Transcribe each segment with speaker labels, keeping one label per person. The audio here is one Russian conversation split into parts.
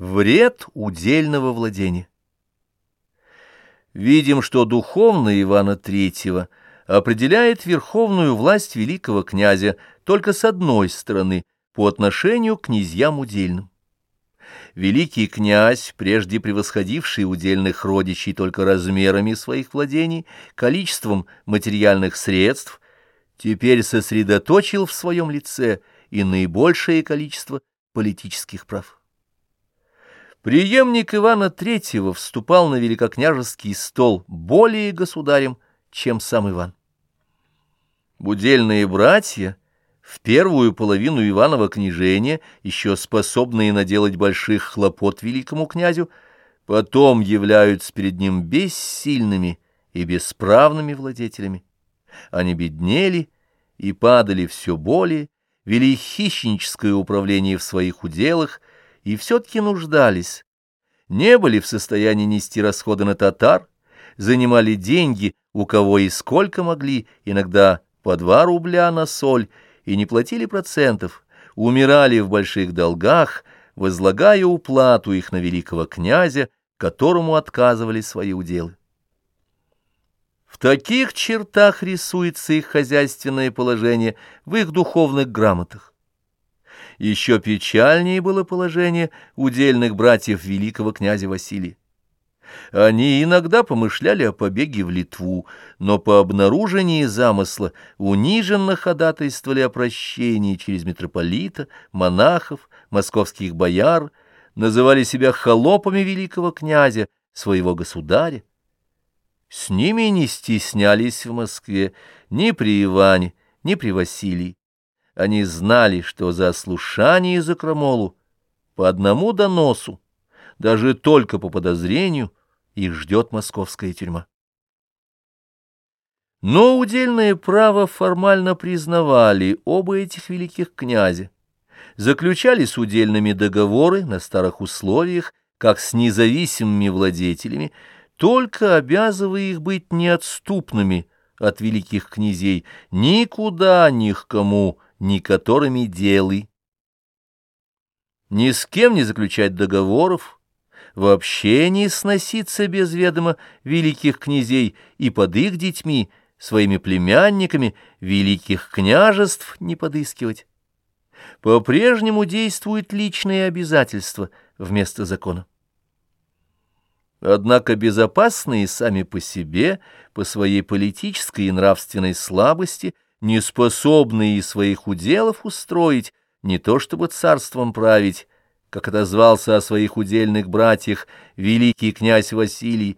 Speaker 1: Вред удельного владения. Видим, что духовное Ивана III определяет верховную власть великого князя только с одной стороны, по отношению к князьям удельным. Великий князь, прежде превосходивший удельных родичей только размерами своих владений, количеством материальных средств, теперь сосредоточил в своем лице и наибольшее количество политических прав. Приемник Ивана III вступал на великокняжеский стол более государем, чем сам Иван. Будельные братья, в первую половину Иванова княжения, еще способные наделать больших хлопот великому князю, потом являются перед ним бессильными и бесправными владетелями. Они беднели и падали все более, вели хищническое управление в своих уделах, и все-таки нуждались, не были в состоянии нести расходы на татар, занимали деньги у кого и сколько могли, иногда по два рубля на соль, и не платили процентов, умирали в больших долгах, возлагая уплату их на великого князя, которому отказывали свои уделы. В таких чертах рисуется их хозяйственное положение в их духовных грамотах. Еще печальнее было положение удельных братьев великого князя Василия. Они иногда помышляли о побеге в Литву, но по обнаружении замысла униженно ходатайствовали о прощении через митрополита, монахов, московских бояр, называли себя холопами великого князя, своего государя. С ними не стеснялись в Москве ни при Иване, ни при Василии. Они знали, что за ослушание за крамолу по одному доносу, даже только по подозрению, их ждет московская тюрьма. Но удельное право формально признавали оба этих великих князя. Заключались удельными договоры на старых условиях, как с независимыми владетелями, только обязывая их быть неотступными от великих князей, никуда ни к кому ни которыми делы. Ни с кем не заключать договоров, вообще не сноситься без ведома великих князей и под их детьми, своими племянниками, великих княжеств не подыскивать. По-прежнему действуют личные обязательства вместо закона. Однако безопасные сами по себе, по своей политической и нравственной слабости – неспособные из своих уделов устроить, не то чтобы царством править, как отозвался о своих удельных братьях великий князь Василий,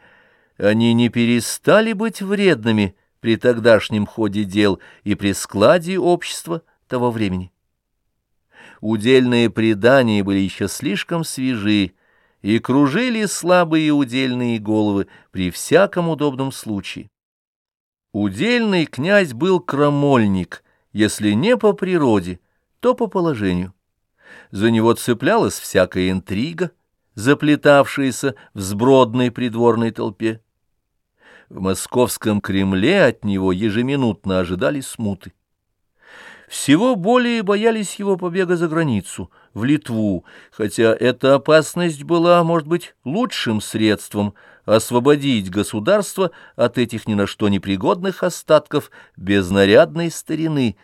Speaker 1: они не перестали быть вредными при тогдашнем ходе дел и при складе общества того времени. Удельные предания были еще слишком свежи, и кружили слабые удельные головы при всяком удобном случае. Удельный князь был крамольник, если не по природе, то по положению. За него цеплялась всякая интрига, заплетавшаяся в сбродной придворной толпе. В московском Кремле от него ежеминутно ожидали смуты. Всего более боялись его побега за границу, в Литву, хотя эта опасность была, может быть, лучшим средством освободить государство от этих ни на что непригодных остатков безнарядной старины,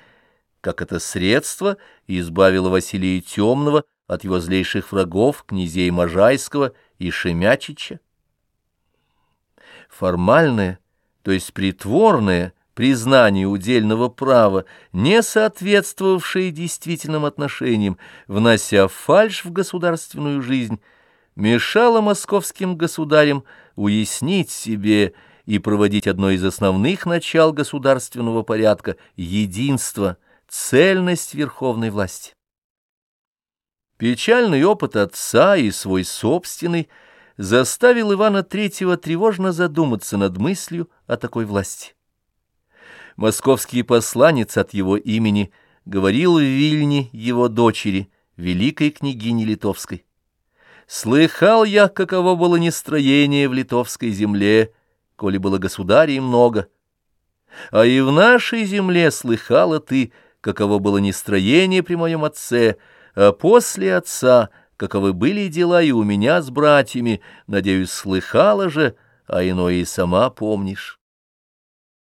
Speaker 1: как это средство избавило Василия Темного от его злейших врагов, князей Можайского и Шемячича. Формальное, то есть притворное, признание удельного права, не соответствовавшее действительным отношениям, внося фальшь в государственную жизнь, мешало московским государям уяснить себе и проводить одно из основных начал государственного порядка – единство, цельность верховной власти. Печальный опыт отца и свой собственный заставил Ивана III тревожно задуматься над мыслью о такой власти. Московский посланец от его имени говорил в Вильне его дочери, великой княгине Литовской. «Слыхал я, каково было нестроение в литовской земле, коли было государей много. А и в нашей земле слыхала ты, каково было нестроение при моем отце, а после отца каковы были дела и у меня с братьями, надеюсь, слыхала же, а иное и сама помнишь.